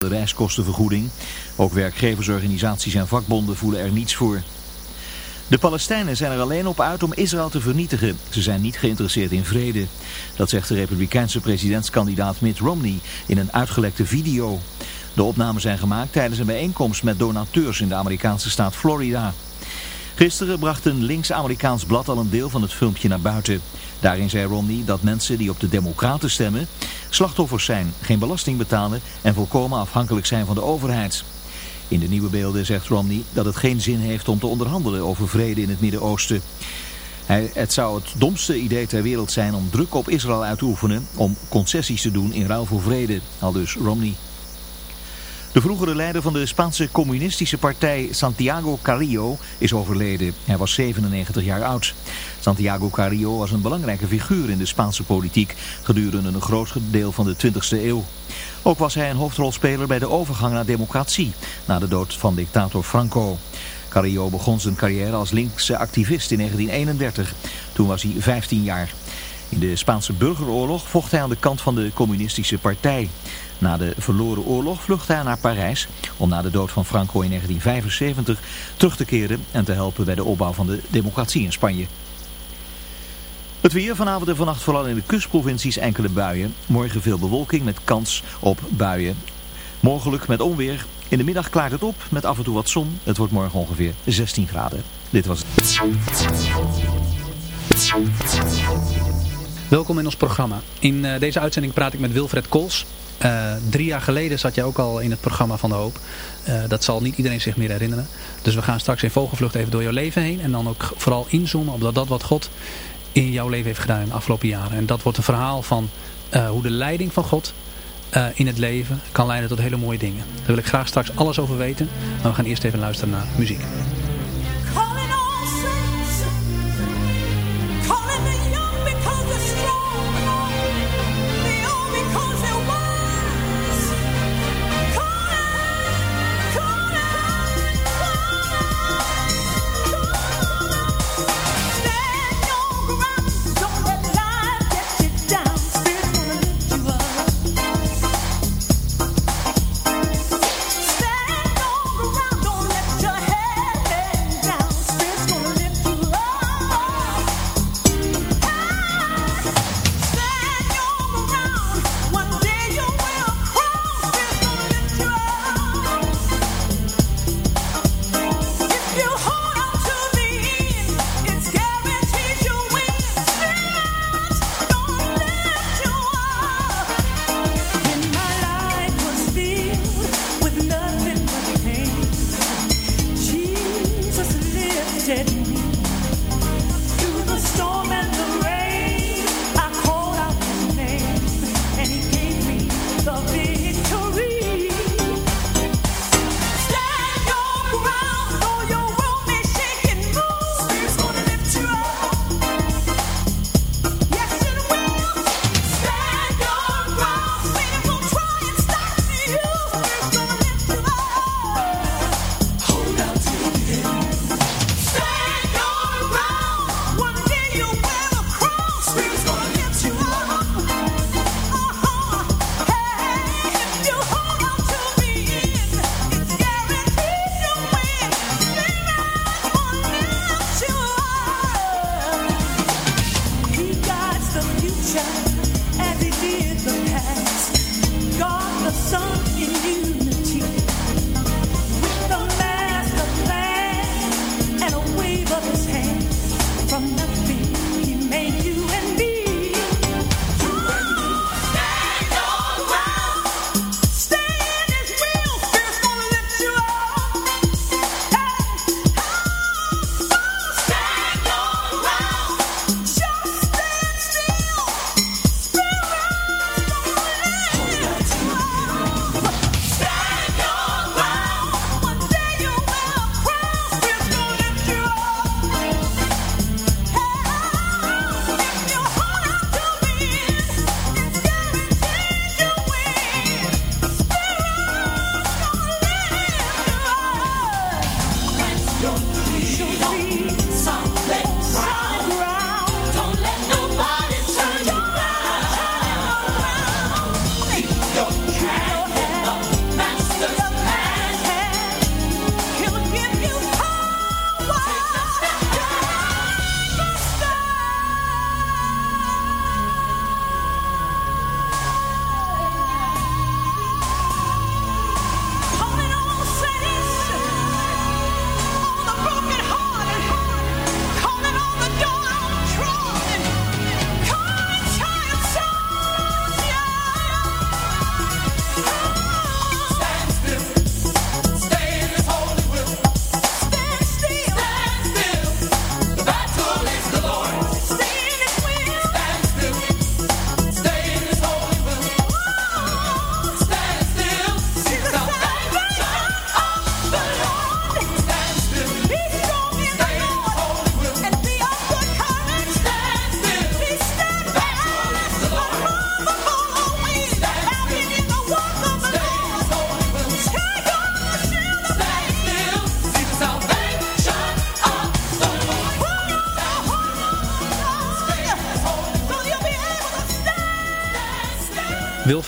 de reiskostenvergoeding. Ook werkgeversorganisaties en vakbonden voelen er niets voor. De Palestijnen zijn er alleen op uit om Israël te vernietigen. Ze zijn niet geïnteresseerd in vrede. Dat zegt de republikeinse presidentskandidaat Mitt Romney in een uitgelekte video. De opnamen zijn gemaakt tijdens een bijeenkomst met donateurs in de Amerikaanse staat Florida. Gisteren bracht een links-Amerikaans blad al een deel van het filmpje naar buiten. Daarin zei Romney dat mensen die op de democraten stemmen slachtoffers zijn, geen belasting betalen en volkomen afhankelijk zijn van de overheid. In de nieuwe beelden zegt Romney dat het geen zin heeft om te onderhandelen over vrede in het Midden-Oosten. Het zou het domste idee ter wereld zijn om druk op Israël uit te oefenen om concessies te doen in ruil voor vrede, al dus Romney. De vroegere leider van de Spaanse communistische partij Santiago Carrillo is overleden. Hij was 97 jaar oud. Santiago Carrillo was een belangrijke figuur in de Spaanse politiek gedurende een groot deel van de 20e eeuw. Ook was hij een hoofdrolspeler bij de overgang naar democratie na de dood van dictator Franco. Carrillo begon zijn carrière als linkse activist in 1931. Toen was hij 15 jaar. In de Spaanse burgeroorlog vocht hij aan de kant van de communistische partij. Na de verloren oorlog vluchtte hij naar Parijs om na de dood van Franco in 1975 terug te keren en te helpen bij de opbouw van de democratie in Spanje. Het weer vanavond en vannacht vooral in de kustprovincies enkele buien. Morgen veel bewolking met kans op buien. Mogelijk met onweer. In de middag klaart het op met af en toe wat zon. Het wordt morgen ongeveer 16 graden. Dit was het. Welkom in ons programma. In uh, deze uitzending praat ik met Wilfred Kools. Uh, drie jaar geleden zat jij ook al in het programma van de Hoop. Uh, dat zal niet iedereen zich meer herinneren. Dus we gaan straks in vogelvlucht even door jouw leven heen. En dan ook vooral inzoomen op dat, dat wat God in jouw leven heeft gedaan in de afgelopen jaren. En dat wordt een verhaal van uh, hoe de leiding van God in het leven kan leiden tot hele mooie dingen. Daar wil ik graag straks alles over weten. Maar we gaan eerst even luisteren naar muziek.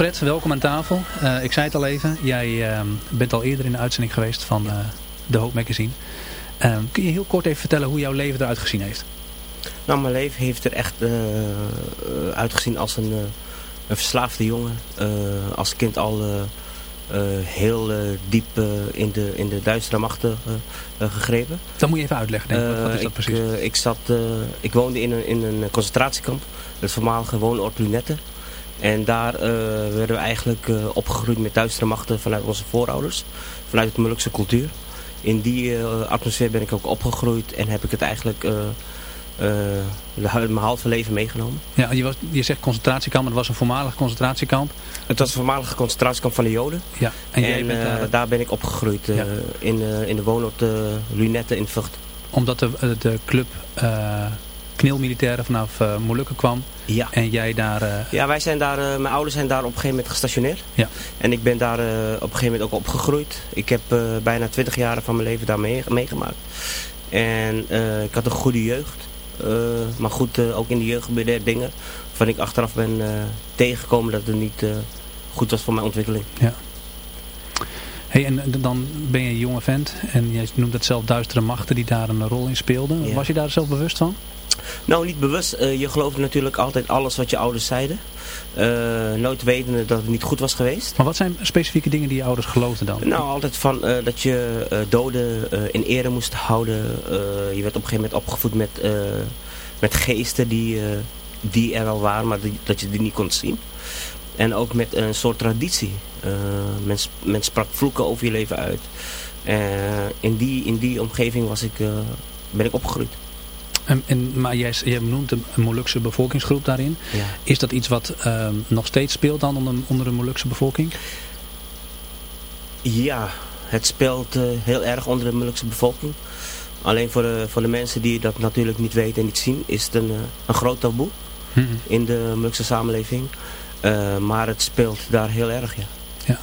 Wilfred, welkom aan tafel. Uh, ik zei het al even, jij uh, bent al eerder in de uitzending geweest van uh, de Hoop Magazine. Ehm, kun je heel kort even vertellen hoe jouw leven eruit gezien heeft? Nou, mijn leven heeft er echt uitgezien als een, een verslaafde jongen. als kind al heel diep in, de, in de duistere machten gegrepen. Dat moet je even uitleggen, denk ik. Wat is dat ik, precies? ik, zat, ik woonde in een, in een concentratiekamp. Het voormalige woonoord Lunette. En daar uh, werden we eigenlijk uh, opgegroeid met duistere machten vanuit onze voorouders. Vanuit de Molukse cultuur. In die uh, atmosfeer ben ik ook opgegroeid en heb ik het eigenlijk mijn halve leven meegenomen. Ja, je, was, je zegt concentratiekamp, het was een voormalig concentratiekamp. Het was een voormalige concentratiekamp van de Joden. Ja, en, en daar... daar... ben ik opgegroeid ja. in, in de woonoord Lunette in Vught. Omdat de, de club knilmilitairen vanaf uh, Molukken kwam. Ja. En jij daar... Uh... Ja, wij zijn daar, uh, mijn ouders zijn daar op een gegeven moment gestationeerd. Ja. En ik ben daar op een gegeven moment ook opgegroeid. Ik heb bijna 20 jaar van mijn leven daar mee, meegemaakt. En ik had een goede jeugd. maar goed, ook in de jeugd gebeurde er dingen waarvan ik achteraf ben tegengekomen dat het niet goed was voor mijn ontwikkeling. Ja. Hey, en dan ben je een jonge vent en jij noemt het zelf duistere machten die daar een rol in speelden. Ja. Was je daar zelf bewust van? Nou, niet bewust. Uh, je geloofde natuurlijk altijd alles wat je ouders zeiden. Uh, nooit wetende dat het niet goed was geweest. Maar wat zijn specifieke dingen die je ouders geloofden dan? Nou, altijd van uh, dat je doden in ere moest houden. je werd op een gegeven moment opgevoed met, met geesten die, die er al waren, maar die, dat je die niet kon zien. En ook met een soort traditie. men, men sprak vloeken over je leven uit. in, die, in die omgeving was ik, ben ik opgegroeid. En, en, maar jij, jij noemt een Molukse bevolkingsgroep daarin. Ja. Is dat iets wat um, nog steeds speelt dan onder, onder de Molukse bevolking? Ja, het speelt uh, heel erg onder de Molukse bevolking. Alleen voor de, voor de mensen die dat natuurlijk niet weten en niet zien, is het een, uh, een groot taboe hmm. in de Molukse samenleving. Uh, maar het speelt daar heel erg, ja. Ja.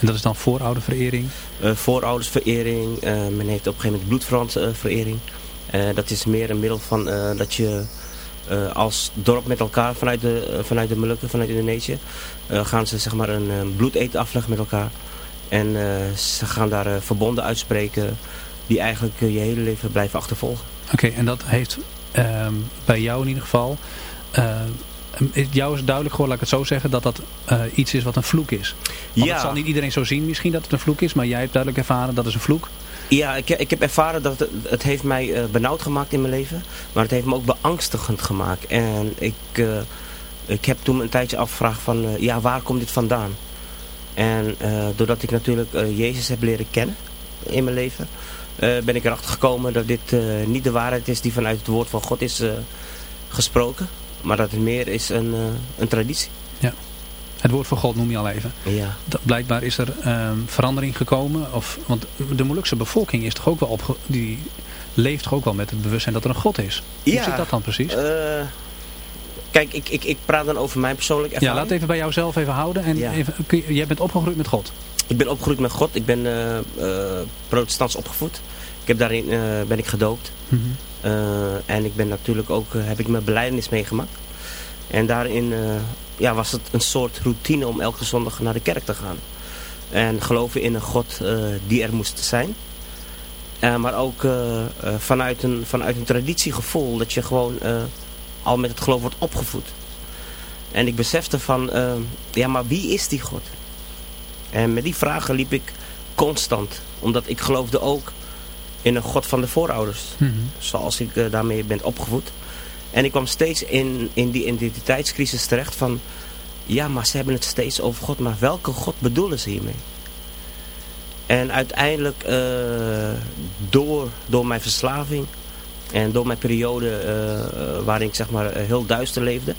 En dat is dan voorouderverering? vooroudersverering. men heeft op een gegeven moment bloedverwantverering. Uh, dat is meer een middel van uh, dat je uh, als dorp met elkaar vanuit de, vanuit de Molukken, vanuit Indonesië, gaan ze zeg maar een bloedeet afleggen met elkaar. En ze gaan daar verbonden uitspreken die eigenlijk je hele leven blijven achtervolgen. Oké, okay, en dat heeft ehm, bij jou in ieder geval... jou is duidelijk geworden, laat ik het zo zeggen, dat dat iets is wat een vloek is. Want ja. het zal niet iedereen zo zien misschien dat het een vloek is, maar jij hebt duidelijk ervaren dat is een vloek. Ja, ik, ik heb ervaren dat het, het heeft mij uh, benauwd gemaakt in mijn leven. Maar het heeft me ook beangstigend gemaakt. En ik, uh, ik heb toen een tijdje afgevraagd van, uh, ja, waar komt dit vandaan? En doordat ik natuurlijk Jezus heb leren kennen in mijn leven... ben ik erachter gekomen dat dit niet de waarheid is die vanuit het woord van God is gesproken. Maar dat het meer is een, een traditie. Het woord van God noem je al even. Ja. Dat, blijkbaar is er um, verandering gekomen. Of, want de Molukse bevolking is toch ook wel op, die leeft toch ook wel met het bewustzijn dat er een God is. Ja. Hoe zit dat dan precies? Uh, kijk, ik, ik, ik praat dan over mijn persoonlijke ervaring. Ja, laat even bij jouzelf even houden. En ja. even, kun je, jij bent opgegroeid met God. Ik ben opgegroeid met God. Ik ben uh, uh, protestants opgevoed. Ik heb daarin ben ik gedoopt. Mm -hmm. en ik ben natuurlijk ook, heb ik mijn beleidenis meegemaakt. En daarin ja, was het een soort routine om elke zondag naar de kerk te gaan. En geloven in een God uh, die er moest zijn. Uh, maar ook vanuit, een, vanuit een traditiegevoel dat je gewoon al met het geloof wordt opgevoed. En ik besefte van, ja maar wie is die God? En met die vragen liep ik constant. Omdat ik geloofde ook in een God van de voorouders. Mm -hmm. Zoals ik daarmee ben opgevoed. En ik kwam steeds in, in die identiteitscrisis terecht van... Ja, maar ze hebben het steeds over God. Maar welke God bedoelen ze hiermee? En uiteindelijk uh, door, door mijn verslaving... En door mijn periode uh, waarin ik zeg maar heel duister leefde...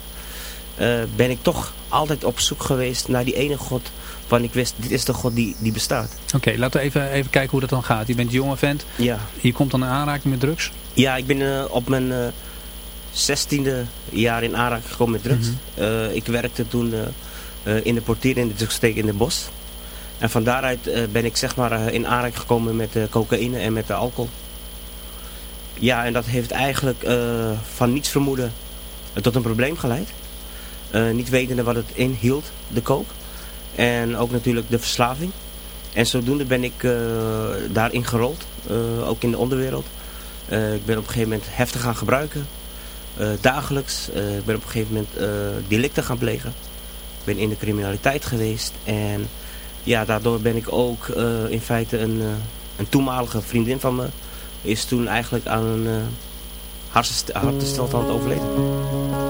Uh, ben ik toch altijd op zoek geweest naar die ene God... waarvan ik wist, dit is de God die, die bestaat. Oké, okay, laten we even, even kijken hoe dat dan gaat. Je bent een jonge vent. Ja. Je komt dan in aanraking met drugs? Ja, ik ben op mijn... 16e jaar in aanraking gekomen met drugs. Mm -hmm. uh, ik werkte toen uh, uh, in de portier in de drugsteek in de bos. En van daaruit ben ik zeg maar in aanraking gekomen met cocaïne en met de alcohol. Ja, en dat heeft eigenlijk van niets vermoeden tot een probleem geleid. niet wetende wat het inhield, de kook. En ook natuurlijk de verslaving. En zodoende ben ik daarin gerold, ook in de onderwereld. ik ben op een gegeven moment heftig gaan gebruiken. Dagelijks. ik ben op een gegeven moment delicten gaan plegen. Ik ben in de criminaliteit geweest. En ja, daardoor ben ik ook in feite een, een toenmalige vriendin van me... is toen eigenlijk aan een hartenstilstand overleden.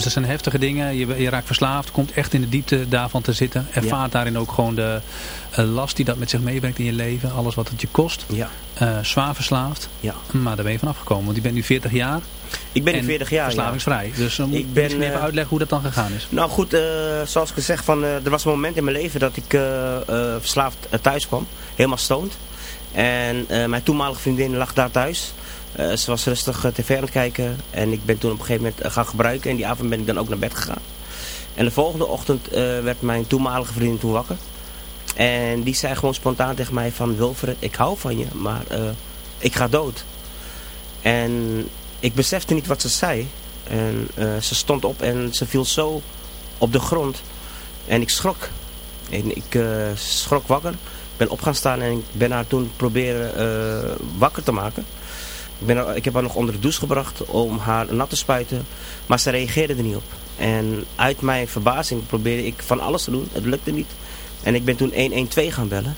Dus dat zijn heftige dingen. Je, je raakt verslaafd, komt echt in de diepte daarvan te zitten. Ervaart daarin ook gewoon de uh, last die dat met zich meebrengt in je leven. Alles wat het je kost. Ja. Uh, zwaar verslaafd. Ja. Maar daar ben je van afgekomen. Want je bent nu 40 jaar. Ik ben nu 40 jaar, verslavingsvrij. Ja. Dus um, ik ben, even uitleggen hoe dat dan gegaan is. Nou goed, zoals ik gezegd, van, er was een moment in mijn leven dat ik verslaafd thuis kwam. Helemaal stoned. En mijn toenmalige vriendin lag daar thuis. Uh, ze was rustig uh, tv aan het kijken en ik ben toen op een gegeven moment uh, gaan gebruiken en die avond ben ik dan ook naar bed gegaan. En de volgende ochtend werd mijn toenmalige vriendin toen wakker. En die zei gewoon spontaan tegen mij van Wilfred, ik hou van je, maar ik ga dood. En ik besefte niet wat ze zei. En ze stond op en ze viel zo op de grond. En ik schrok. En ik schrok wakker. Ben op gaan staan en ik ben haar toen proberen wakker te maken. Ik, ben, ik heb haar nog onder de douche gebracht om haar nat te spuiten. Maar ze reageerde er niet op. En uit mijn verbazing probeerde ik van alles te doen. Het lukte niet. En ik ben toen 112 gaan bellen.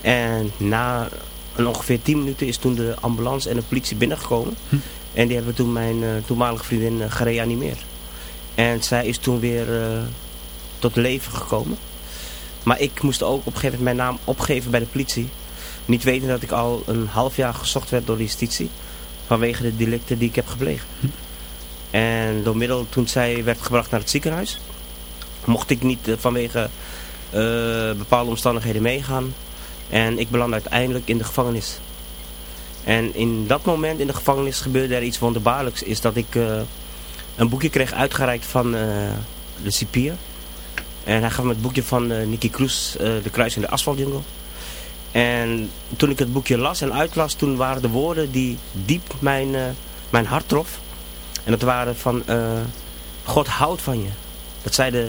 En na ongeveer 10 minuten is toen de ambulance en de politie binnengekomen. Hm. En die hebben toen mijn uh, toenmalige vriendin uh, gereanimeerd. En zij is toen weer uh, tot leven gekomen. Maar ik moest ook op een gegeven moment mijn naam opgeven bij de politie. Niet weten dat ik al een half jaar gezocht werd door de justitie. Vanwege de delicten die ik heb gepleegd. Hm. En door middel, toen zij werd gebracht naar het ziekenhuis. Mocht ik niet uh, vanwege uh, bepaalde omstandigheden meegaan. En ik belandde uiteindelijk in de gevangenis. En in dat moment in de gevangenis gebeurde er iets wonderbaarlijks. Is dat ik uh, een boekje kreeg uitgereikt van de cipier. En hij gaf me het boekje van Nicky Kroes, De Kruis in de Asfaltjungle. En toen ik het boekje las en uitlas, toen waren de woorden die diep mijn, uh, mijn hart trof. En dat waren van, uh, God houdt van je. Dat zei de,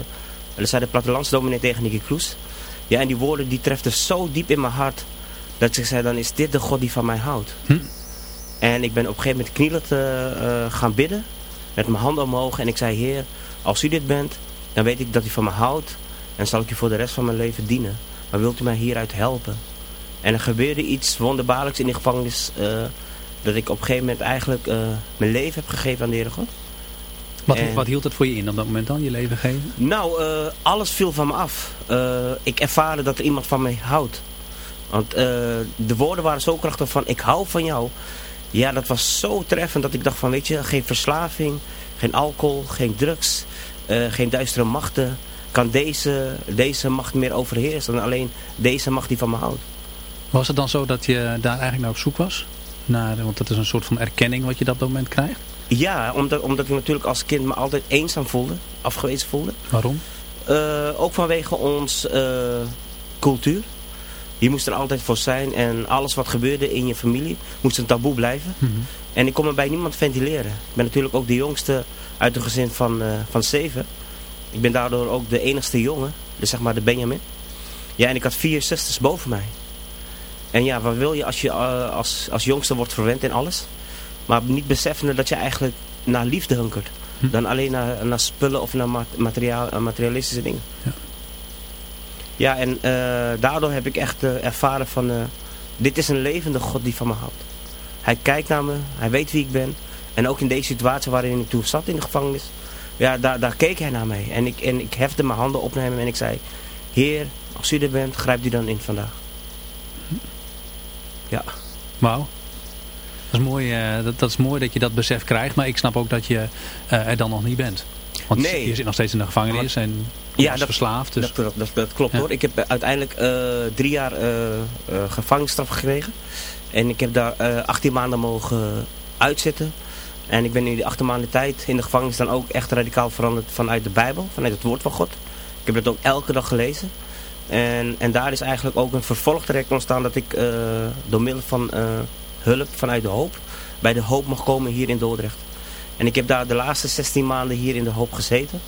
dat zei de plattelandsdominee tegen Nicky Kroes. Ja, en die woorden die treften zo diep in mijn hart, dat ik zei, dan is dit de God die van mij houdt. Hm. En ik ben op een gegeven moment knielend uh, gaan bidden, met mijn handen omhoog. En ik zei, Heer, als u dit bent, dan weet ik dat u van me houdt. En zal ik u voor de rest van mijn leven dienen. Maar wilt u mij hieruit helpen? En er gebeurde iets wonderbaarlijks in die gevangenis. Uh, dat ik op een gegeven moment eigenlijk uh, mijn leven heb gegeven aan de Heere God. Wat, en, wat hield het voor je in op dat moment dan, je leven geven? Nou, uh, alles viel van me af. ik ervaarde dat er iemand van mij houdt. Want de woorden waren zo krachtig van ik hou van jou. Ja, dat was zo treffend dat ik dacht van weet je, geen verslaving, geen alcohol, geen drugs, geen duistere machten. Kan deze, deze macht meer overheersen dan alleen deze macht die van me houdt. Was het dan zo dat je daar eigenlijk naar op zoek was? Naar, want dat is een soort van erkenning wat je dat op dat moment krijgt? Ja, omdat, omdat ik natuurlijk als kind me altijd eenzaam voelde, afgewezen voelde. Waarom? Uh, ook vanwege ons uh, cultuur. Je moest er altijd voor zijn en alles wat gebeurde in je familie moest een taboe blijven. Mm -hmm. En ik kon me bij niemand ventileren. Ik ben natuurlijk ook de jongste uit een gezin van, uh, van zeven. Ik ben daardoor ook de enigste jongen, dus zeg maar de Benjamin. Ja, en ik had vier zusters boven mij. En ja, wat wil je als je uh, als, als jongste wordt verwend in alles? Maar niet beseffende dat je eigenlijk naar liefde hunkert. Hm. Dan alleen naar, naar spullen of naar materiaal, materialistische dingen. Ja, ja en uh, daardoor heb ik echt uh, ervaren van... dit is een levende God die van me houdt. Hij kijkt naar me, hij weet wie ik ben. En ook in deze situatie waarin ik toen zat in de gevangenis... Ja, daar, daar keek hij naar mij. En ik, en ik hefte mijn handen op naar hem en ik zei... Heer, als u er bent, grijpt u dan in vandaag. Ja. Wauw. Dat is, mooi, uh, dat, dat, is mooi dat je dat besef krijgt, maar ik snap ook dat je uh, er dan nog niet bent. Want nee. je zit nog steeds in de gevangenis en ja, is dat, verslaafd. Dus. Dat, dat, dat, klopt ja. hoor. Ik heb uiteindelijk uh, drie jaar gevangenisstraf gekregen. En ik heb daar 18 maanden mogen uitzitten. En ik ben in die 18 maanden tijd in de gevangenis dan ook echt radicaal veranderd vanuit de Bijbel, vanuit het woord van God. Ik heb dat ook elke dag gelezen. En, en daar is eigenlijk ook een vervolgtraject ontstaan dat ik uh, door middel van uh, hulp vanuit de hoop bij de hoop mag komen hier in Dordrecht. En ik heb daar de laatste 16 maanden hier in de hoop gezeten.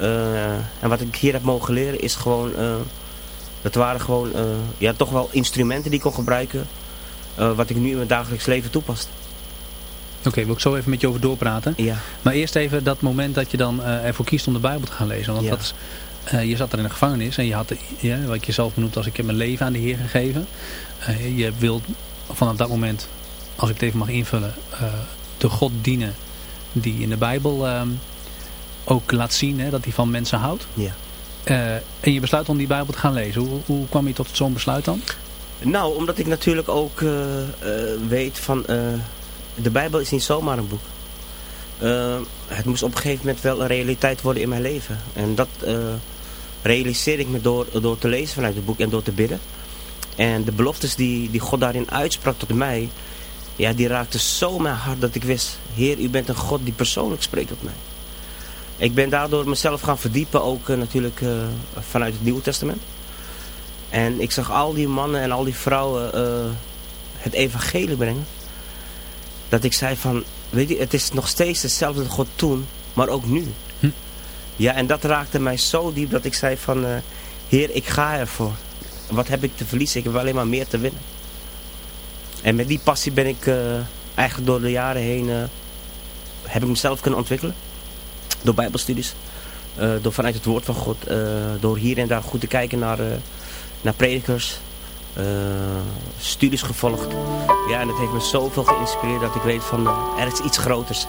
Uh, en wat ik hier heb mogen leren is gewoon, dat waren gewoon ja, toch wel instrumenten die ik kon gebruiken. wat ik nu in mijn dagelijks leven toepast. Oké, okay, wil ik zo even met je over doorpraten. Ja. Maar eerst even dat moment dat je dan ervoor kiest om de Bijbel te gaan lezen. Want ja. dat is uh, je zat er in de gevangenis en je had, ja, wat je zelf benoemt als ik heb mijn leven aan de Heer gegeven. Uh, je wilt vanaf dat moment, als ik het even mag invullen, uh, de God dienen die in de Bijbel ook laat zien hè, dat hij van mensen houdt. Ja. Eh, en je besluit om die Bijbel te gaan lezen. Hoe, hoe kwam je tot zo'n besluit dan? Nou, omdat ik natuurlijk ook eh, eh, weet van... de Bijbel is niet zomaar een boek. Het moest op een gegeven moment wel een realiteit worden in mijn leven. En dat realiseer ik me door, door te lezen vanuit het boek en door te bidden. En de beloftes die, die God daarin uitsprak tot mij... Ja, die raakten zo mijn hart dat ik wist... Heer, u bent een God die persoonlijk spreekt tot mij. Ik ben daardoor mezelf gaan verdiepen, ook uh, natuurlijk vanuit het Nieuwe Testament. En ik zag al die mannen en al die vrouwen het evangelie brengen. Dat ik zei van, weet je, het is nog steeds hetzelfde God toen, maar ook nu. Hm. Ja, en dat raakte mij zo diep dat ik zei van, Heer, ik ga ervoor. Wat heb ik te verliezen? Ik heb alleen maar meer te winnen. En met die passie ben ik eigenlijk door de jaren heen, heb ik mezelf kunnen ontwikkelen door bijbelstudies. Door vanuit het woord van God. Door hier en daar goed te kijken naar, naar predikers. Studies gevolgd. Ja, en het heeft me zoveel geïnspireerd dat ik weet van er is iets groters.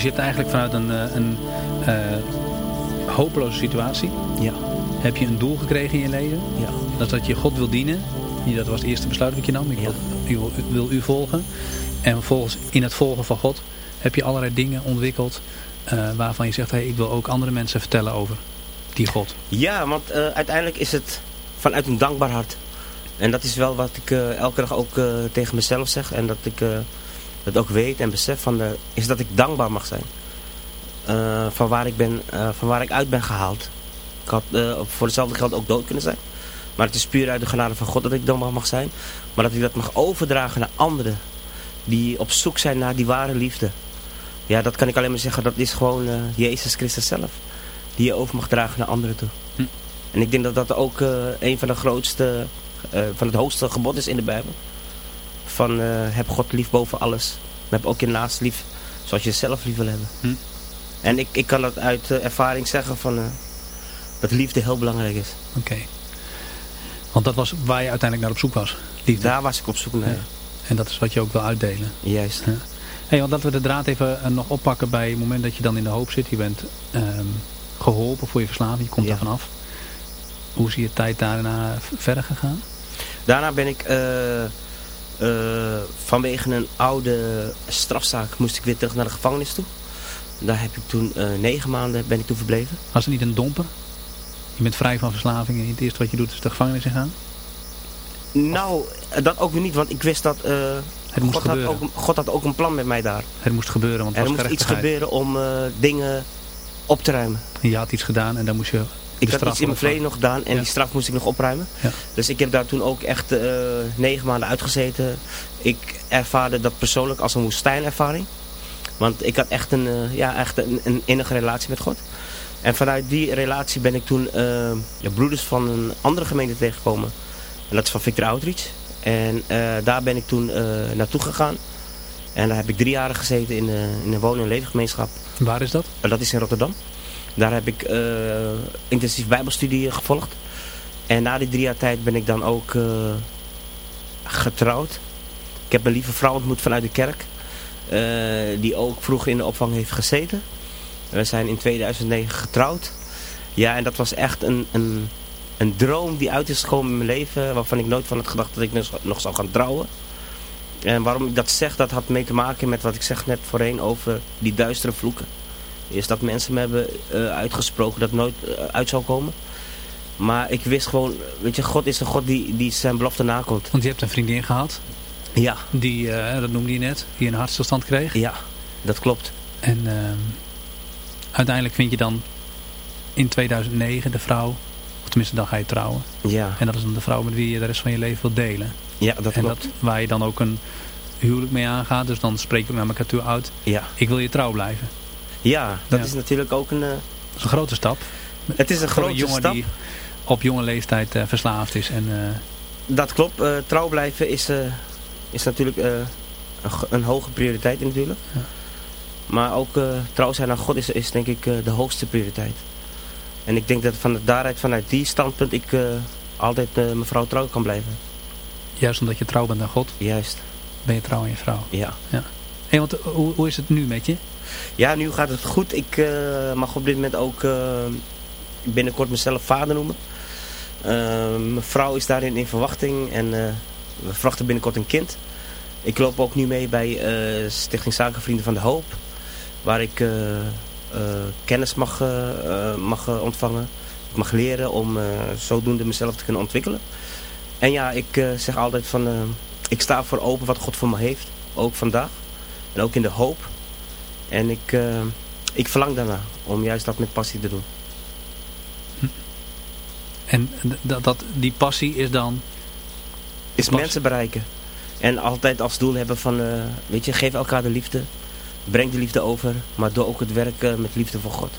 Je hebt eigenlijk vanuit een, eh, een uh, hopeloze situatie... Ja. heb je een doel gekregen in je leven. Ja. Dat dat je God wil dienen. Dat was het eerste besluit dat je nam. Ik wil, wil, u volgen. En vervolgens in het volgen van God heb je allerlei dingen ontwikkeld... Uh, waarvan je zegt, hey, ik wil ook andere mensen vertellen over die God. Ja, want uh, uiteindelijk is het vanuit een dankbaar hart. En dat is wel wat ik uh, elke dag ook tegen mezelf zeg. En dat ik het ook weet en besef van de, is dat ik dankbaar mag zijn. Uh, van, waar ik ben, uh, van waar ik uit ben gehaald. Ik had uh, voor hetzelfde geld ook dood kunnen zijn. Maar het is puur uit de genade van God dat ik dankbaar mag zijn. Maar dat ik dat mag overdragen naar anderen. Die op zoek zijn naar die ware liefde. Ja, dat kan ik alleen maar zeggen. Dat is gewoon Jezus Christus zelf. Die je over mag dragen naar anderen toe. Hm. En ik denk dat dat ook een van de grootste, van het hoogste gebod is in de Bijbel van uh, heb God lief boven alles. Maar heb ook je naast lief zoals je zelf lief wil hebben. Hm. En ik, ik kan dat uit uh, ervaring zeggen van, uh, dat liefde heel belangrijk is. Oké. Want dat was waar je uiteindelijk naar op zoek was? Liefde. Daar was ik op zoek naar. Ja. En dat is wat je ook wil uitdelen? Juist. Ja. Hey, want dat we de draad even nog oppakken bij het moment dat je dan in de hoop zit. Je bent um, geholpen voor je verslaving, je komt ja. er vanaf. Hoe is je tijd daarna verder gegaan? Daarna ben ik... Uh, vanwege een oude strafzaak moest ik weer terug naar de gevangenis toe. Daar heb ik toen uh, negen maanden ben ik toen verbleven. Was het niet een domper? Je bent vrij van verslaving en het eerste wat je doet is de gevangenis ingaan? Nou, dat ook weer niet, want ik wist dat uh, het moest God, had ook, God had ook een plan met mij daar. Het moest gebeuren, want het er moest iets gebeuren om dingen op te ruimen. En je had iets gedaan en dan moest je ik had iets in mijn verleden nog gedaan en ja. die straf moest ik nog opruimen. Ja. Dus ik heb daar toen ook echt uh, negen maanden uitgezeten. Ik ervaarde dat persoonlijk als een woestijnervaring. Want ik had echt een, uh, ja, echt een, een innige relatie met God. En vanuit die relatie ben ik toen uh, de broeders van een andere gemeente tegengekomen. En dat is van Victor Outreach. En daar ben ik toen naartoe gegaan. En daar heb ik drie jaren gezeten in, in een wonen- en leefgemeenschap. Waar is dat? dat is in Rotterdam. Daar heb ik uh, intensief bijbelstudie gevolgd. En na die drie jaar tijd ben ik dan ook uh, getrouwd. Ik heb een lieve vrouw ontmoet vanuit de kerk. Uh, die ook vroeger in de opvang heeft gezeten. We zijn in 2009 getrouwd. Ja, en dat was echt een, een, een droom die uit is gekomen in mijn leven. Waarvan ik nooit van had gedacht dat ik nog zou gaan trouwen. En waarom ik dat zeg, dat had mee te maken met wat ik zeg net voorheen over die duistere vloeken is dat mensen me hebben uh, uitgesproken dat het nooit uh, uit zou komen. Maar ik wist gewoon, weet je, God is een God die, die zijn belofte nakomt. Want je hebt een vriendin gehad. Ja. Die, uh, dat noemde je net, die een hartstilstand kreeg. Ja, dat klopt. En ehm, uiteindelijk vind je dan in 2009 de vrouw, of tenminste dan ga je trouwen. Ja. En dat is dan de vrouw met wie je de rest van je leven wilt delen. Ja, dat en klopt. Dat, waar je dan ook een huwelijk mee aangaat. Dus dan spreek je ook naar elkaar toe uit. Ja. Ik wil je trouw blijven. Ja, dat Ja. is natuurlijk ook een... Dat is een grote stap. het is een grote een jongen stap. die op jonge leeftijd eh, verslaafd is. En, eh, Dat klopt. Uh, trouw blijven is, is natuurlijk een, een hoge prioriteit natuurlijk. Ja. Maar ook trouw zijn aan God is, is denk ik de hoogste prioriteit. En ik denk dat van daaruit, vanuit die standpunt ik altijd uh, mijn vrouw trouw kan blijven. juist omdat je trouw bent aan God, Juist, ben je trouw aan je vrouw. ja. Hey, want, eh, hoe, hoe is het nu met je? Ja, nu gaat het goed. Ik uh, mag op dit moment ook uh, binnenkort mezelf vader noemen. Uh, mijn vrouw is daarin in verwachting en we verwachten binnenkort een kind. Ik loop ook nu mee bij Stichting Zakenvrienden van de Hoop. Waar ik kennis mag, mag ontvangen. Ik mag leren om zodoende mezelf te kunnen ontwikkelen. En ja, ik zeg altijd van... ik sta voor open wat God voor me heeft. Ook vandaag. En ook in de hoop. En ik, uh, ik verlang daarna om juist dat met passie te doen. En dat, dat, die passie is dan... Is Passie. mensen bereiken. En altijd als doel hebben van, uh, weet je, geef elkaar de liefde. Breng de liefde over, maar doe ook het werk uh, met liefde voor God.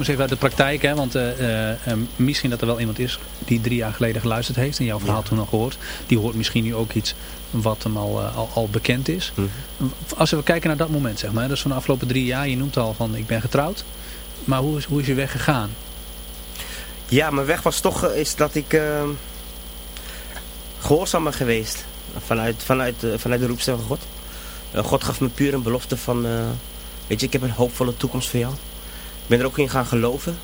Eens even uit de praktijk, hè, want eh, eh, eh, misschien dat er wel iemand is die drie jaar geleden geluisterd heeft en jouw verhaal Ja. toen al gehoord. Die hoort misschien nu ook iets wat hem al, eh, al, al bekend is. Mhm. Als we kijken naar dat moment, zeg maar, hè, dus van de afgelopen drie jaar, je noemt al van ik ben getrouwd. Maar hoe is, hoe is je weg gegaan? Ja, mijn weg was toch is dat ik eh, gehoorzaam ben geweest. Vanuit, vanuit, vanuit de roepstem van God. God gaf me puur een belofte van... weet je, ik heb een hoopvolle toekomst voor jou. Ik ben er ook in gaan geloven.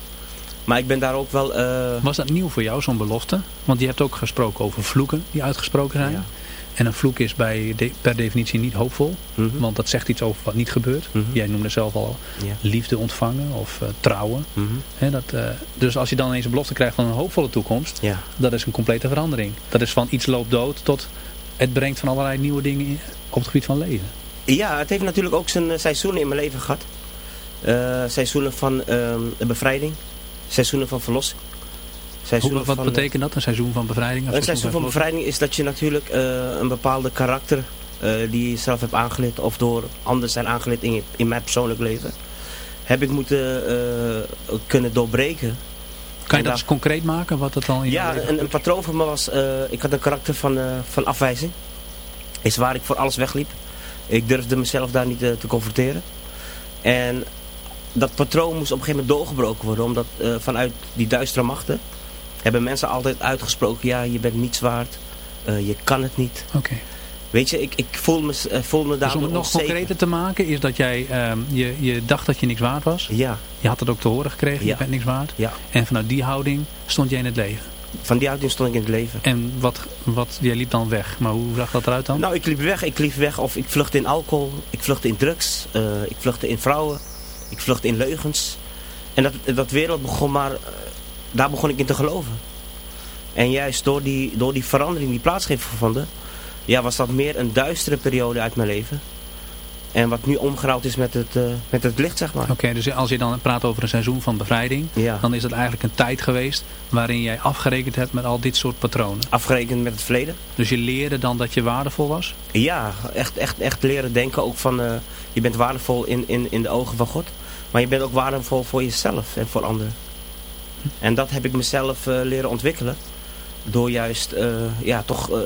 Maar ik ben daar ook wel... eh, Was dat nieuw voor jou, zo'n belofte? Want je hebt ook gesproken over vloeken die uitgesproken zijn. Ja. En een vloek is bij de- per definitie niet hoopvol. mhm, Want dat zegt iets over wat niet gebeurt. mhm, Jij noemde zelf al liefde ontvangen of eh, trouwen. mhm, dat, eh, dus als je dan ineens een belofte krijgt van een hoopvolle toekomst, dat is een complete verandering. Dat is van iets loopt dood tot het brengt van allerlei nieuwe dingen in- op het gebied van leven. Ja, het heeft natuurlijk ook zijn seizoenen in mijn leven gehad. Eh, seizoenen van ehm, bevrijding. Seizoenen van verlossing. Hoe, Seizoenen wat van, betekent dat? Een seizoen van bevrijding? Of Een seizoen van bevrijding is dat je natuurlijk eh, een bepaalde karakter eh, die je zelf hebt aangeleerd of door anderen zijn aangeleerd in, in mijn persoonlijk leven, heb ik moeten kunnen doorbreken. Kan je dat eens concreet maken? Wat dat dan in Ja, een, een patroon van me was, ik had een karakter van, van afwijzing. Is waar ik voor alles wegliep. Ik durfde mezelf daar niet te confronteren. En dat patroon moest op een gegeven moment doorgebroken worden, omdat eh, vanuit die duistere machten hebben mensen altijd uitgesproken, ja, je bent niets waard, eh, je kan het niet. Oké. Weet je, ik, ik voel me, eh, voel me Dus daar om het nog onzeker. concreter te maken, is dat jij ehm, je, je dacht dat je niks waard was. Ja, Je had het ook te horen gekregen, je bent niks waard. ja. En vanuit die houding stond jij in het leven. Van die houding stond ik in het leven. En wat, wat, jij liep dan weg. Maar hoe zag dat eruit dan? Nou, ik liep weg. Ik liep weg of ik vluchtte in alcohol. Ik vluchtte in drugs. ik vluchtte in vrouwen. Ik vluchtte in leugens. En dat, dat wereld begon maar... eh, daar begon ik in te geloven. En juist door die, door die verandering die plaats heeft gevonden... Ja, was dat meer een duistere periode uit mijn leven. En wat nu omgerouwd is met het, eh, met het licht, zeg maar. Oké, dus als je dan praat over een seizoen van bevrijding, Ja. dan is dat eigenlijk een tijd geweest waarin jij afgerekend hebt met al dit soort patronen. Afgerekend met het verleden. Dus je leerde dan dat je waardevol was? Ja, echt, echt, echt leren denken ook van... eh, je bent waardevol in, in, in de ogen van God. Maar je bent ook waardevol voor jezelf en voor anderen. En dat heb ik mezelf eh, leren ontwikkelen. Door juist eh, ja, toch eh,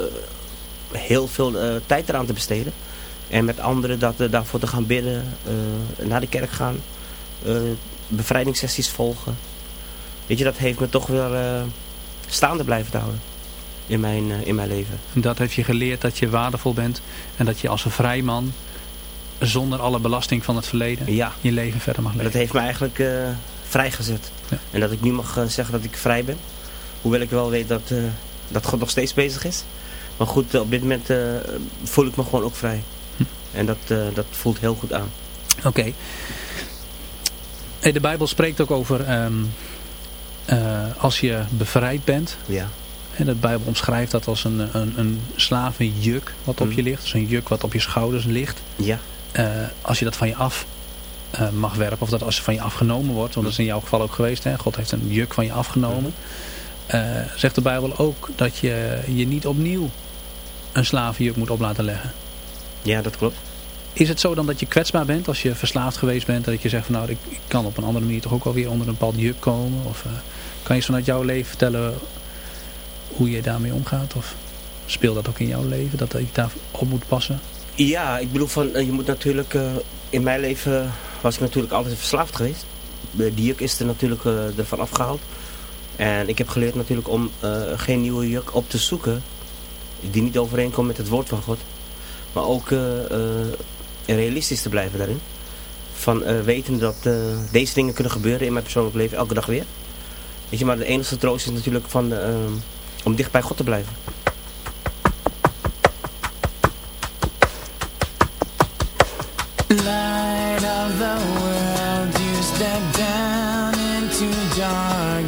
heel veel tijd eraan te besteden. En met anderen dat, daarvoor te gaan bidden. naar de kerk gaan. bevrijdingssessies volgen. Weet je, dat heeft me toch weer staande blijven houden. In mijn, in mijn leven. En dat heeft je geleerd dat je waardevol bent en dat je als een vrij man, zonder alle belasting van het verleden, Ja. je leven verder mag Dat leven. heeft me eigenlijk eh, vrijgezet. Ja. En dat ik nu mag eh, zeggen dat ik vrij ben. Hoewel ik wel weet dat, eh, dat God nog steeds bezig is. Maar goed, op dit moment voel ik me gewoon ook vrij. Hm. En dat, dat voelt heel goed aan. Oké. De Bijbel spreekt ook over ehm, eh, als je bevrijd bent. Ja. En de Bijbel omschrijft dat als een, een, een slavenjuk wat op Mhm. je ligt. Dus een juk wat op je schouders ligt. Ja. Eh, als je dat van je af eh, mag werpen. Of dat als het van je afgenomen wordt. Want dat is in jouw geval ook geweest. Hè? God heeft een juk van je afgenomen. Eh, zegt de Bijbel ook dat je je niet opnieuw een slavenjuk moet op laten leggen. Ja, dat klopt. Is het zo dan dat je kwetsbaar bent als je verslaafd geweest bent? Dat je zegt van nou ik, ik kan op een andere manier toch ook wel weer onder een bepaald juk komen? Of kan je vanuit jouw leven vertellen hoe je daarmee omgaat? Of speelt dat ook in jouw leven? Dat je daar op moet passen? Ja, ik bedoel van, eh, je moet natuurlijk... eh, in mijn leven was ik natuurlijk altijd verslaafd geweest. De die juk is er natuurlijk eh, ervan afgehaald. En ik heb geleerd natuurlijk om geen nieuwe juk op te zoeken. Die niet overeenkomt met het woord van God. Maar ook realistisch te blijven daarin. Van weten dat deze dingen kunnen gebeuren in mijn persoonlijk leven elke dag weer. Weet je, maar de enige troost is natuurlijk van, om dicht bij God te blijven. Of the world, you step down into darkness.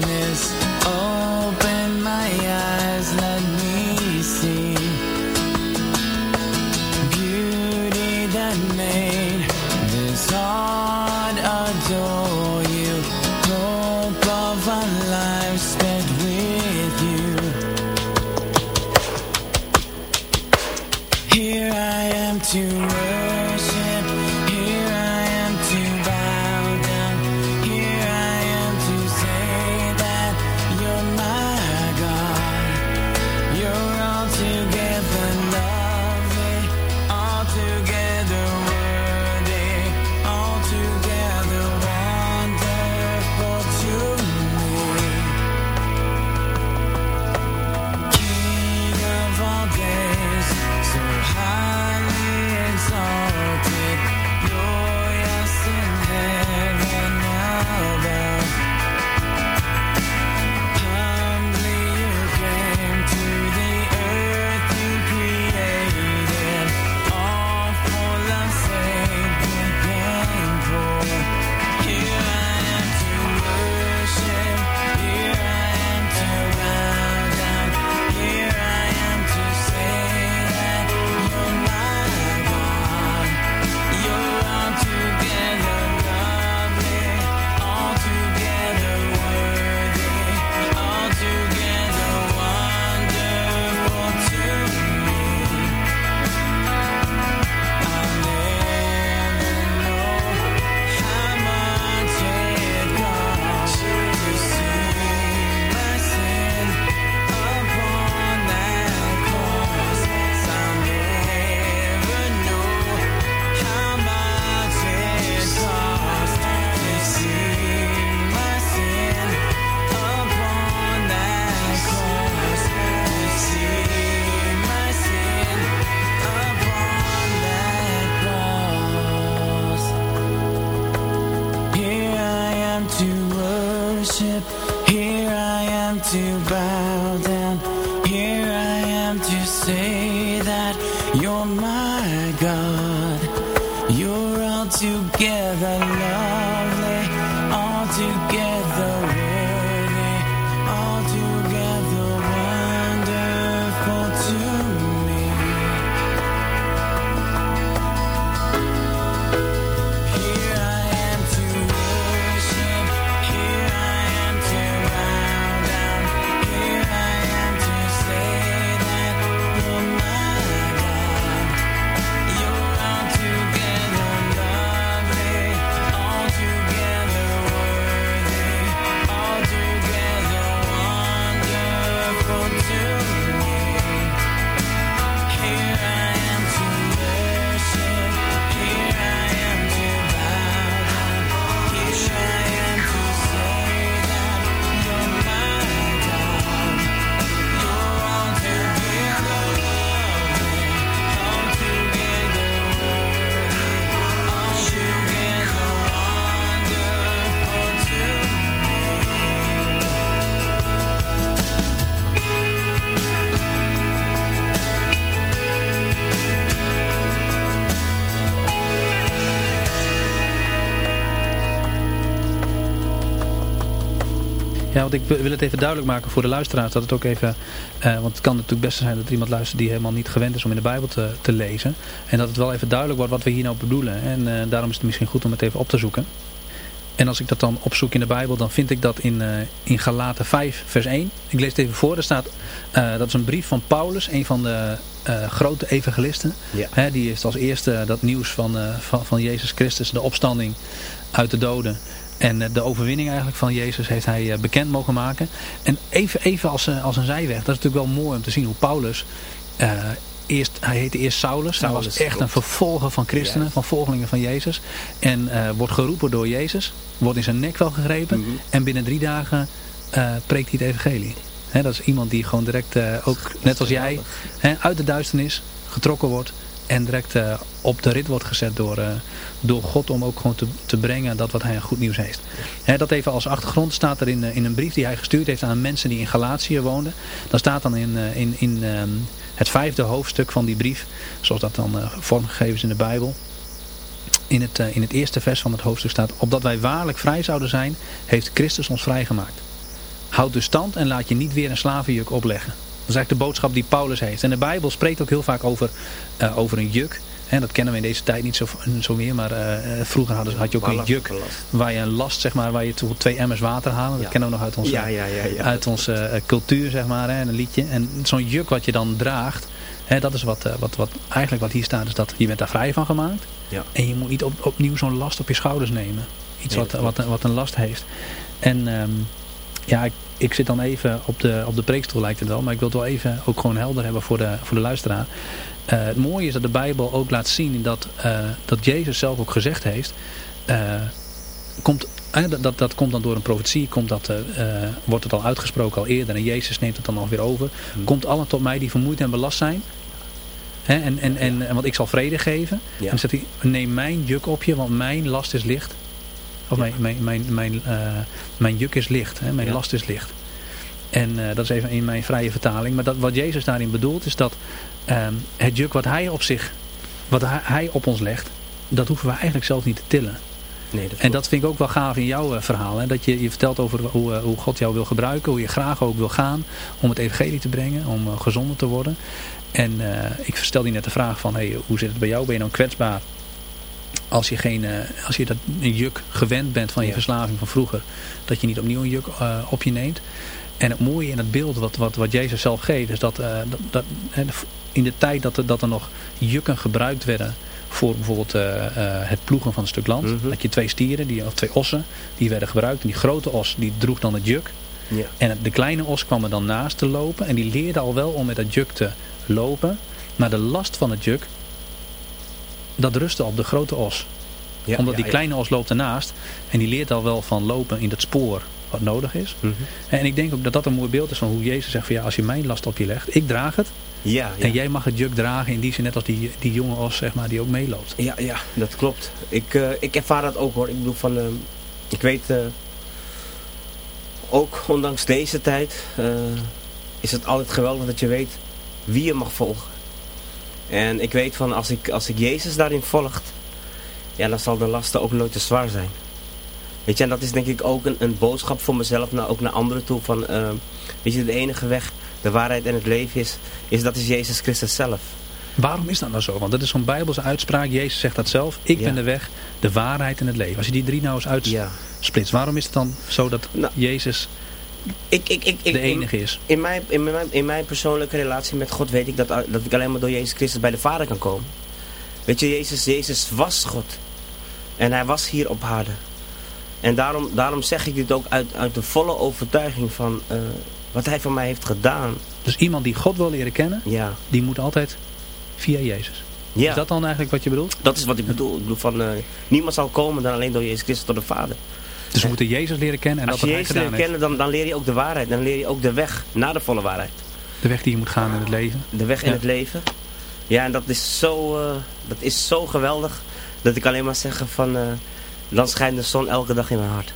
Say that you're my God. You're altogether lovely, want ik wil het even duidelijk maken voor de luisteraars. Dat het ook even, eh, want het kan natuurlijk best zijn dat er iemand luistert die helemaal niet gewend is om in de Bijbel te, te lezen. En dat het wel even duidelijk wordt wat we hier nou bedoelen. En eh, daarom is het misschien goed om het even op te zoeken. En als ik dat dan opzoek in de Bijbel, dan vind ik dat in, eh in Galaten 5 vers 1. Ik lees het even voor. Er staat, dat is een brief van Paulus, een van de grote evangelisten. Ja. Hè, die heeft als eerste dat nieuws van, van, van Jezus Christus, de opstanding uit de doden. En eh, de overwinning eigenlijk van Jezus heeft hij eh, bekend mogen maken. En even, even als, eh, als een zijweg, dat is natuurlijk wel mooi om te zien hoe Paulus... Eerst, hij heette eerst Saulus. hij was echt een vervolger van christenen, van volgelingen van Jezus. En wordt geroepen door Jezus. Wordt in zijn nek wel gegrepen. Mhm. En binnen drie dagen eh, preekt hij het evangelie. Hè, dat is iemand die gewoon direct, ook net als jij, hè, uit de duisternis getrokken wordt. En direct eh, op de rit wordt gezet door, eh, door God om ook gewoon te, te brengen dat wat hij aan goed nieuws heeft. Dat even als achtergrond staat er in, eh, in een brief die hij gestuurd heeft aan mensen die in Galatië woonden. Dan staat dan in, in, in ehm, het vijfde hoofdstuk van die brief, zoals dat dan vormgegeven is in de Bijbel. In het, in het eerste vers van het hoofdstuk staat, opdat wij waarlijk vrij zouden zijn, heeft Christus ons vrijgemaakt. Houd dus stand en laat je niet weer een slavenjuk opleggen. Dat is eigenlijk de boodschap die Paulus heeft. En de Bijbel spreekt ook heel vaak over, eh, over een juk. Hè, dat kennen we in deze tijd niet zo, zo meer, maar eh, eh, vroeger hadden, had je ook een juk waar je een last, zeg maar, waar je twee emmers water halen. Dat Ja. kennen we nog uit onze, Ja, ja, ja, ja. uit onze cultuur, zeg maar, hè, een liedje. En zo'n juk wat je dan draagt, hè, dat is wat, wat, wat eigenlijk wat hier staat, is dat je bent daar vrij van gemaakt. Ja. En je moet niet op, opnieuw zo'n last op je schouders nemen. Iets Nee, wat, wat, wat een last heeft. En ehm, ja, ik, ik zit dan even op de, op de preekstoel lijkt het wel. Maar ik wil het wel even ook gewoon helder hebben voor de, voor de luisteraar. Eh, het mooie is dat de Bijbel ook laat zien dat, eh, dat Jezus zelf ook gezegd heeft. eh, komt, dat, dat, dat komt dan door een profetie. Komt dat, wordt het al uitgesproken al eerder. En Jezus neemt het dan alweer over. Hmm. Komt allen tot mij die vermoeid en belast zijn. Hè, en, en, en, en want ik zal vrede geven. Ja. En dan zegt hij, neem mijn juk op je, want mijn last is licht. Of mijn, mijn, mijn, mijn, eh, mijn juk is licht, hè, mijn last is licht. En eh, dat is even in mijn vrije vertaling. Maar dat, wat Jezus daarin bedoelt is dat ehm, het juk wat hij op zich, wat hij, op ons legt, dat hoeven we eigenlijk zelf niet te tillen. Nee, dat En dat vind ik ook wel gaaf in jouw eh, verhaal. Hè? Dat je, je vertelt over hoe, hoe God jou wil gebruiken. Hoe je graag ook wil gaan om het evangelie te brengen. Om gezonder te worden. En ik stelde je net de vraag van hey, hoe zit het bij jou? Ben je dan kwetsbaar? Als je, geen, eh, als je dat een juk gewend bent van je Ja. verslaving van vroeger. Dat je niet opnieuw een juk eh, op je neemt. En het mooie in het beeld wat, wat, wat Jezus zelf geeft. Is dat, eh, dat, dat in de tijd dat er, dat er nog jukken gebruikt werden voor bijvoorbeeld het ploegen van een stuk land. Mhm. Dat je twee stieren, die, of twee ossen, die werden gebruikt. En die grote os, die droeg dan het juk. Ja. En de kleine os kwam er dan naast te lopen. En die leerde al wel om met dat juk te lopen. Maar de last van het juk, dat rustte op de grote os. Ja, Omdat ja, die ja. kleine os loopt ernaast. En die leert al wel van lopen in dat spoor wat nodig is. Mhm. En ik denk ook dat dat een mooi beeld is van hoe Jezus zegt van ja, als je mijn last op je legt, ik draag het. Ja, ja. En jij mag het juk dragen in die zin net als die, die jonge os zeg maar, die ook meeloopt. Ja, ja, dat klopt. Ik, eh, ik ervaar dat ook hoor. Ik bedoel van, ehm, ik weet eh, ook ondanks deze tijd eh, is het altijd geweldig dat je weet wie je mag volgen. En ik weet van als ik, als ik Jezus daarin volgt, ja, dan zal de lasten ook nooit te zwaar zijn. Weet je, en dat is denk ik ook een, een boodschap voor mezelf, naar, ook naar anderen toe. Van, eh, weet je, de enige weg, de waarheid en het leven is, is dat is Jezus Christus zelf. Waarom is dat nou zo? Want dat is zo'n bijbelse uitspraak. Jezus zegt dat zelf. Ik Ja. ben de weg, de waarheid en het leven. Als je die drie nou eens Ja. uitsplitst. Waarom is het dan zo dat Nou, Jezus Ik, ik, ik, ik, de enige is? In mijn, in, mijn, in mijn persoonlijke relatie met God weet ik dat, dat ik alleen maar door Jezus Christus bij de Vader kan komen. Weet je, Jezus, Jezus was God. En hij was hier op aarde. En daarom, daarom zeg ik dit ook uit, uit de volle overtuiging van eh, wat hij voor mij heeft gedaan. Dus iemand die God wil leren kennen, Ja, die moet altijd via Jezus. ja. Is dat dan eigenlijk wat je bedoelt? dat is wat ik bedoel. Ik bedoel van, eh, niemand zal komen dan alleen door Jezus Christus tot de Vader. Dus we moeten Jezus leren kennen en Als dat je Jezus heeft. kennen, dan, dan leer je ook de waarheid. Dan leer je ook de weg naar de volle waarheid. De weg die je moet gaan in het leven. De weg in Ja. het leven. Ja, en dat is zo, eh, dat is zo geweldig. Dat ik alleen maar zeggen van... eh, dan schijnt de zon elke dag in mijn hart.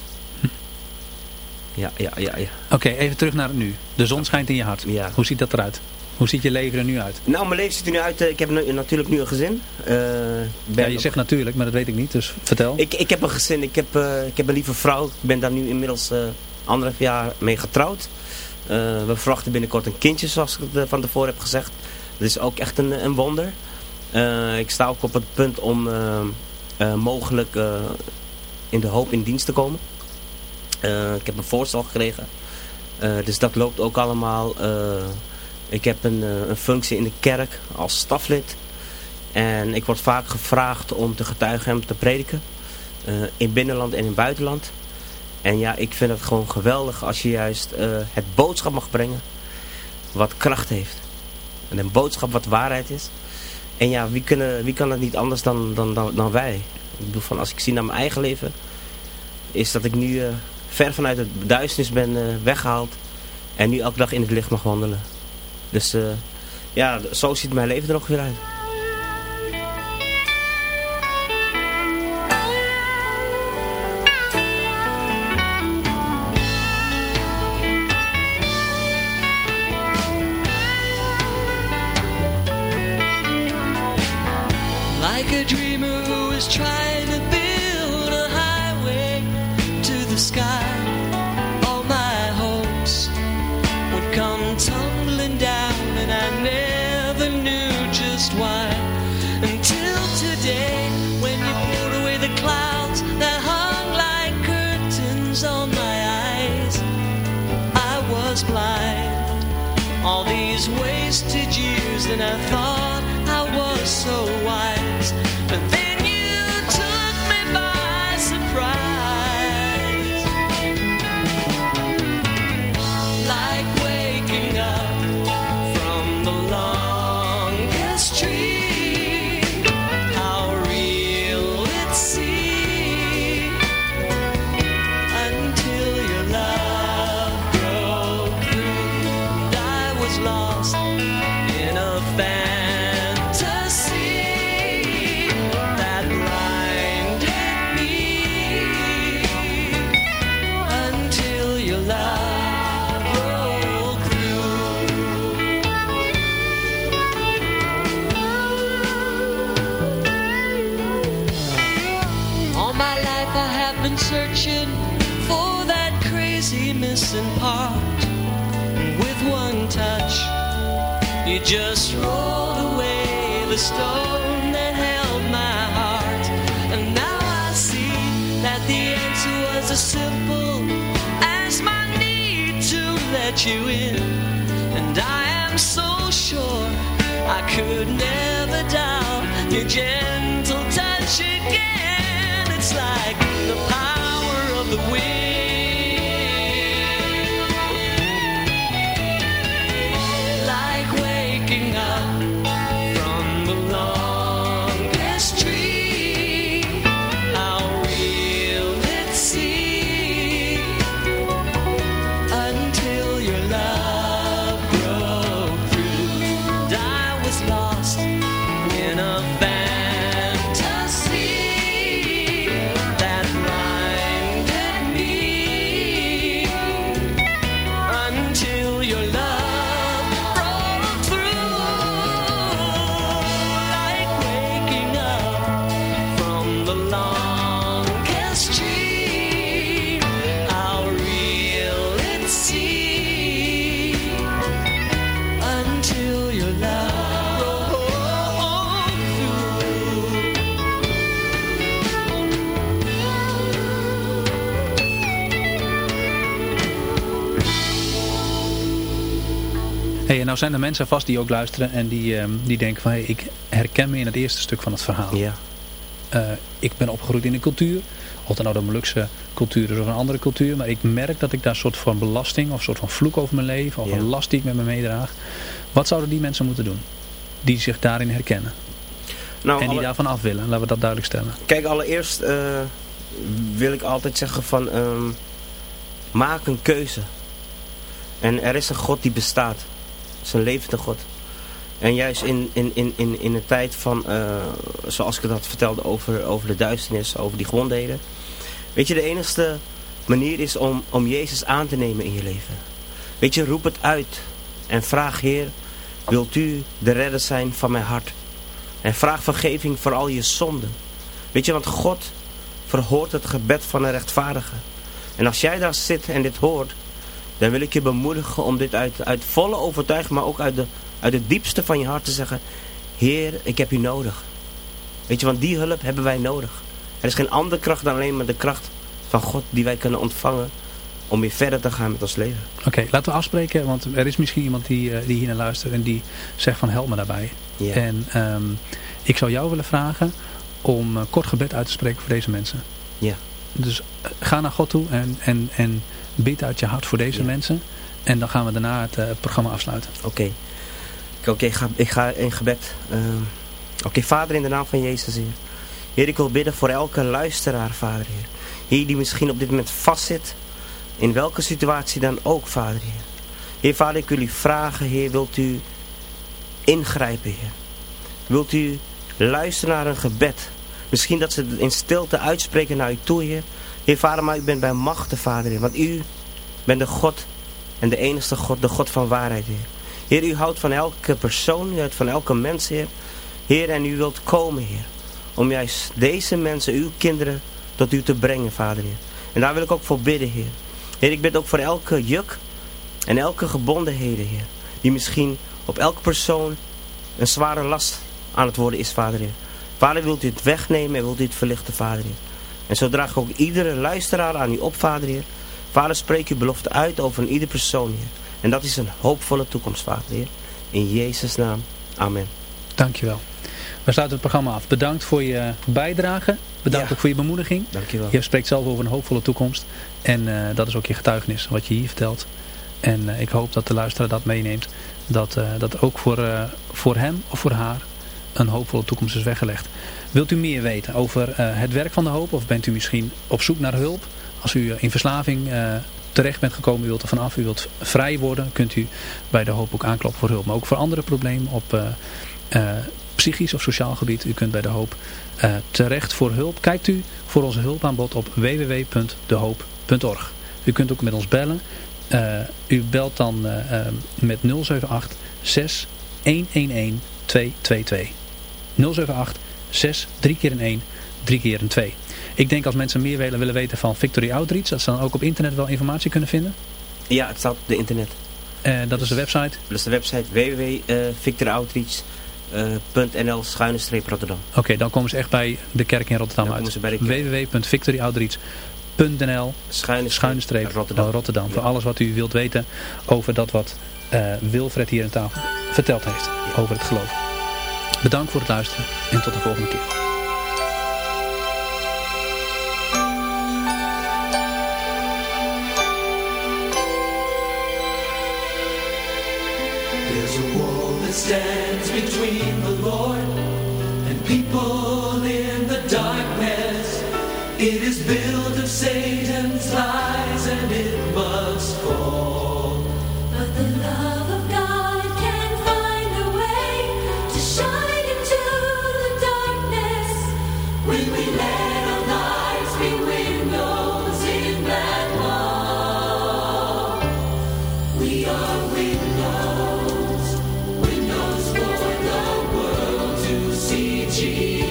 Ja, ja, ja, ja. Oké, even terug naar het nu. De zon schijnt in je hart. Ja. Hoe ziet dat eruit? Hoe ziet je leven er nu uit? Nou, mijn leven ziet er nu uit. eh, ik heb nu, natuurlijk nu een gezin. Eh, Ja, je zegt natuurlijk, maar dat weet ik niet. Dus vertel. ik, ik heb een gezin. Ik heb, eh, ik heb een lieve vrouw. Ik ben daar nu inmiddels anderhalf jaar mee getrouwd. We verwachten binnenkort een kindje, zoals ik het van tevoren heb gezegd. Dat is ook echt een, een wonder. Ik sta ook op het punt om mogelijk in de hoop in dienst te komen. Ik heb een voorstel gekregen. Dus dat loopt ook allemaal. Ik heb een, eh, een functie in de kerk als staflid. En ik word vaak gevraagd om te getuigen en te prediken. eh, in binnenland en in buitenland. En ja, ik vind het gewoon geweldig als je juist eh, het boodschap mag brengen. Wat kracht heeft. En een boodschap wat waarheid is. En ja, wie, kunnen, wie kan dat niet anders dan, dan, dan, wij? Ik bedoel, van, als ik zie naar mijn eigen leven. Is dat ik nu ver vanuit het duisternis ben eh, weggehaald. En nu elke dag in het licht mag wandelen. Dus eh, ja, zo ziet mijn leven er ook weer uit. Like a dreamer who is trying all these wasted years and I thought I was so just rolled away the stone that held my heart. And now I see that the answer was as simple as my need to let you in. And I am so sure I could never doubt your gentle touch again. It's like the power of the wind. Nou zijn er mensen vast die ook luisteren en die, ehm, die denken van... Hey, ik herken me in het eerste stuk van het verhaal. Ja. Eh, ik ben opgegroeid in een cultuur. Of het nou de Molukse cultuur is of een andere cultuur. Maar ik merk dat ik daar een soort van belasting of een soort van vloek over mijn leven. Of Ja. een last die ik met me meedraag. Wat zouden die mensen moeten doen? Die zich daarin herkennen. Nou, en die alle- daarvan af willen. Laten we dat duidelijk stellen. Kijk, allereerst eh, wil ik altijd zeggen van... ehm, maak een keuze. En er is een God die bestaat. Het is een levende God. En juist in, in, in, in, in een tijd van... eh, zoals ik het had vertelde over, over de duisternis, over die gewondheden. Weet je, de enige manier is om, om Jezus aan te nemen in je leven. Weet je, roep het uit. En vraag, Heer, wilt u de redder zijn van mijn hart? En vraag vergeving voor al je zonden. Weet je, want God verhoort het gebed van een rechtvaardige. En als jij daar zit en dit hoort, dan wil ik je bemoedigen om dit uit, uit volle overtuiging, maar ook uit, de, uit het diepste van je hart te zeggen. Heer, ik heb u nodig. Weet je, want die hulp hebben wij nodig. Er is geen andere kracht dan alleen maar de kracht van God die wij kunnen ontvangen om weer verder te gaan met ons leven. Oké, laten we afspreken. Want er is misschien iemand die, eh, die hier naar luistert. En die zegt van help me daarbij. En ehm, ik zou jou willen vragen om eh, kort gebed uit te spreken voor deze mensen. Ja. Dus eh, ga naar God toe en, en, en bid uit je hart voor deze Ja. mensen. En dan gaan we daarna het eh, programma afsluiten. Oké. Oké, ik, ga, ik ga in gebed. Ehm, Oké, Vader, in de naam van Jezus, Heer. Heer, ik wil bidden voor elke luisteraar, Vader, Heer. Heer, die misschien op dit moment vastzit. In welke situatie dan ook, Vader, Heer. Heer, Vader, ik wil u vragen, Heer, wilt u ingrijpen, Heer. Wilt u luisteren naar een gebed. Misschien dat ze het in stilte uitspreken naar u toe, Heer. Heer, Vader, maar u bent bij machten, Vader, Heer. Want u bent de God en de enige God, de God van waarheid, Heer. Heer, u houdt van elke persoon, u houdt van elke mens, Heer. Heer, en u wilt komen, Heer. Om juist deze mensen, uw kinderen, tot u te brengen, Vader, Heer. En daar wil ik ook voor bidden, Heer. Heer, ik bid ook voor elke juk en elke gebondenheden, Heer. Die misschien op elke persoon een zware last aan het worden is, Vader, Heer. Vader, wilt u het wegnemen en wilt u het verlichten, Vader. En zo draag ik ook iedere luisteraar aan u op, Vader, Heer. Vader, spreek uw belofte uit over een ieder persoon, Heer. En dat is een hoopvolle toekomst, Vader, Heer. In Jezus' naam. Amen. Dankjewel. We sluiten het programma af. Bedankt voor je bijdrage. Bedankt Ja. ook voor je bemoediging. Dankjewel. Je spreekt zelf over een hoopvolle toekomst. En eh, dat is ook je getuigenis, wat je hier vertelt. En eh, ik hoop dat de luisteraar dat meeneemt. Dat, eh, dat ook voor, voor hem of voor haar een hoopvolle toekomst is weggelegd. Wilt u meer weten over eh, het werk van de hoop? Of bent u misschien op zoek naar hulp? Als u eh, in verslaving eh, terecht bent gekomen, u wilt er vanaf, u wilt vrij worden, kunt u bij de hoop ook aankloppen voor hulp. Maar ook voor andere problemen op psychisch of sociaal gebied. U kunt bij de hoop terecht voor hulp. Kijkt u voor onze hulpaanbod op www.dehoop.org. U kunt ook met ons bellen. U belt dan met 078 6 111 222. 078 6 3 keer een 1 3 keer een 2. Ik denk als mensen meer willen, willen weten van Victory Outreach, dat ze dan ook op internet wel informatie kunnen vinden. Ja, het staat op de internet. Eh, dat is de website. Dat is de website www.victoroutreach.nl schuine streep Rotterdam. Oké, dan komen ze echt bij de kerk in Rotterdam Dan uit. www.victoryoutreach.nl Schuine, schuine streep Rotterdam. Rotterdam. Voor alles wat u wilt weten over dat wat eh, Wilfred hier aan tafel verteld heeft over het geloof. Bedankt voor het luisteren en tot de volgende keer. A wall that stands between the Lord and people in the darkness. It is built Jesus.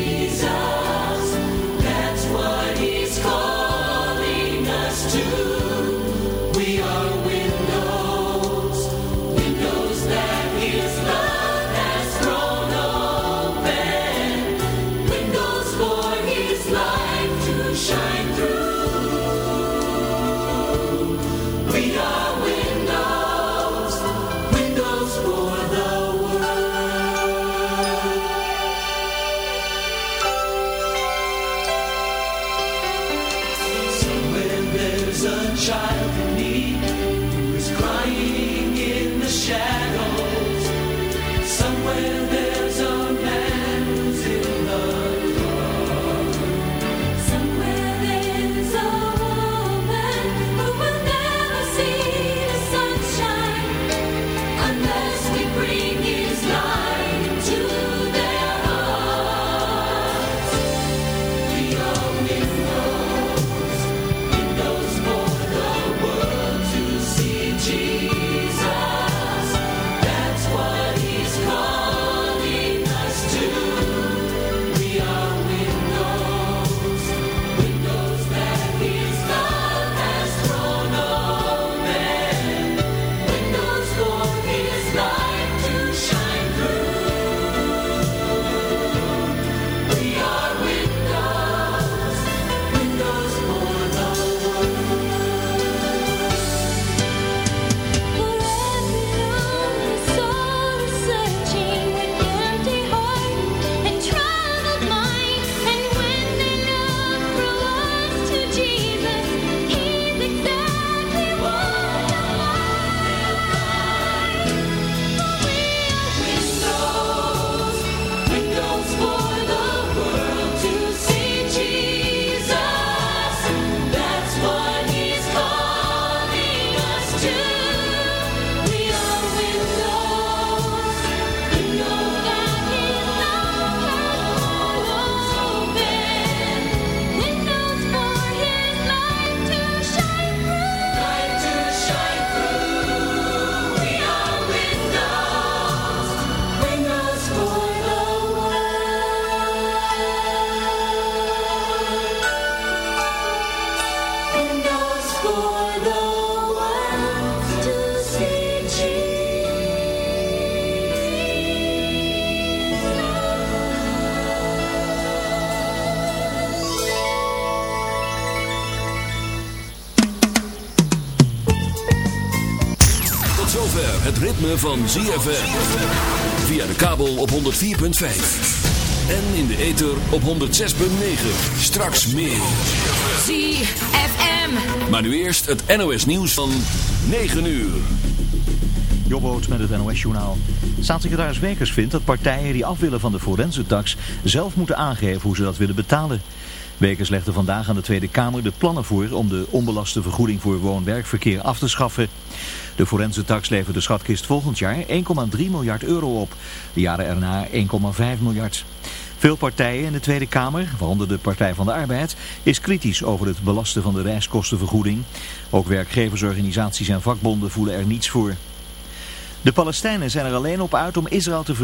Ritme van ZFM. Via de kabel op 104.5. En in de ether op 106.9. Straks meer. ZFM. Maar nu eerst het NOS nieuws van 9 uur. Jobboot met het NOS-journaal. Staatssecretaris Wekers vindt dat partijen die af willen van de forensentax zelf moeten aangeven hoe ze dat willen betalen. Wekers legde vandaag aan de Tweede Kamer de plannen voor om de onbelaste vergoeding voor woon-werkverkeer af te schaffen. De forensentax levert de schatkist volgend jaar 1,3 miljard euro op. De jaren erna 1,5 miljard. Veel partijen in de Tweede Kamer, waaronder de Partij van de Arbeid, is kritisch over het belasten van de reiskostenvergoeding. Ook werkgeversorganisaties en vakbonden voelen er niets voor. De Palestijnen zijn er alleen op uit om Israël te